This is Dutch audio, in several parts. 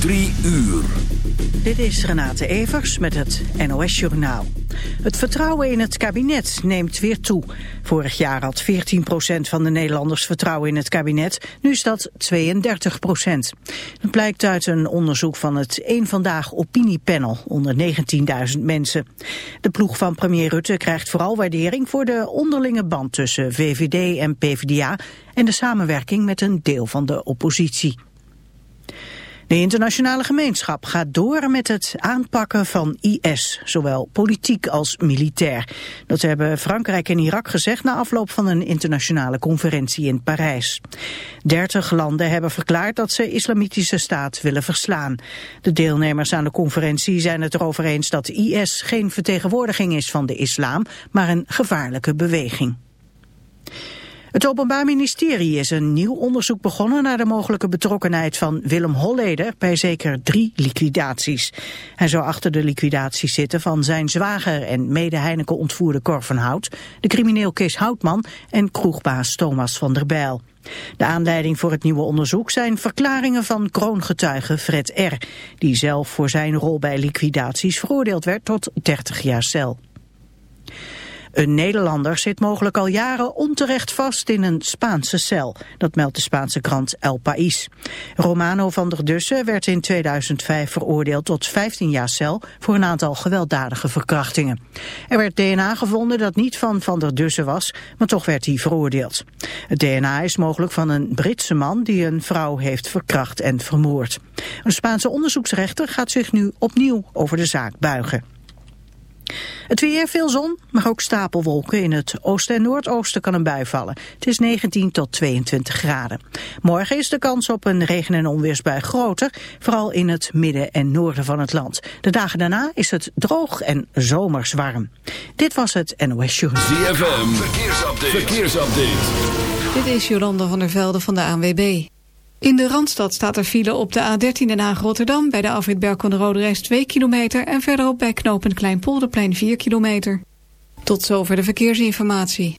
Drie uur. Dit is Renate Evers met het NOS Journaal. Het vertrouwen in het kabinet neemt weer toe. Vorig jaar had 14% van de Nederlanders vertrouwen in het kabinet. Nu is dat 32%. Dat blijkt uit een onderzoek van het Eén Vandaag Opiniepanel onder 19.000 mensen. De ploeg van premier Rutte krijgt vooral waardering voor de onderlinge band tussen VVD en PvdA en de samenwerking met een deel van de oppositie. De internationale gemeenschap gaat door met het aanpakken van IS, zowel politiek als militair. Dat hebben Frankrijk en Irak gezegd na afloop van een internationale conferentie in Parijs. Dertig landen hebben verklaard dat ze islamitische staat willen verslaan. De deelnemers aan de conferentie zijn het erover eens dat IS geen vertegenwoordiging is van de islam, maar een gevaarlijke beweging. Het Openbaar Ministerie is een nieuw onderzoek begonnen naar de mogelijke betrokkenheid van Willem Holleder bij zeker drie liquidaties. Hij zou achter de liquidaties zitten van zijn zwager en mede-Heineken ontvoerde Cor van Hout, de crimineel Kees Houtman en kroegbaas Thomas van der Bijl. De aanleiding voor het nieuwe onderzoek zijn verklaringen van kroongetuige Fred R., die zelf voor zijn rol bij liquidaties veroordeeld werd tot 30 jaar cel. Een Nederlander zit mogelijk al jaren onterecht vast in een Spaanse cel. Dat meldt de Spaanse krant El País. Romano van der Dussen werd in 2005 veroordeeld tot 15 jaar cel voor een aantal gewelddadige verkrachtingen. Er werd DNA gevonden dat niet van van der Dussen was, maar toch werd hij veroordeeld. Het DNA is mogelijk van een Britse man die een vrouw heeft verkracht en vermoord. Een Spaanse onderzoeksrechter gaat zich nu opnieuw over de zaak buigen. Het weer, veel zon, maar ook stapelwolken. In het oosten en noordoosten kan een bui vallen. Het is 19 tot 22 graden. Morgen is de kans op een regen- en onweersbui groter. Vooral in het midden en noorden van het land. De dagen daarna is het droog en zomers warm. Dit was het NOS Journal. ZFM, verkeersupdate. verkeersupdate. Dit is Jolanda van der Velde van de ANWB. In de Randstad staat er file op de A13 Den Haag-Rotterdam... bij de afrit Berkel de Rode Reis 2 kilometer... en verderop bij knooppunt Kleinpolderplein 4 kilometer. Tot zover de verkeersinformatie.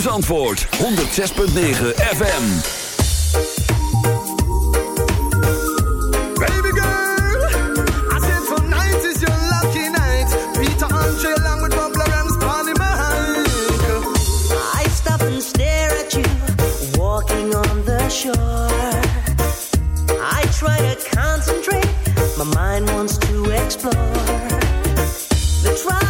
ZFM's antwoord, 106.9 FM. Baby girl, I said tonight is your lucky night. Peter Andre along with Bob Lawrence, Bonnie Mike. I stop and stare at you walking on the shore. I try to concentrate, my mind wants to explore. The tropical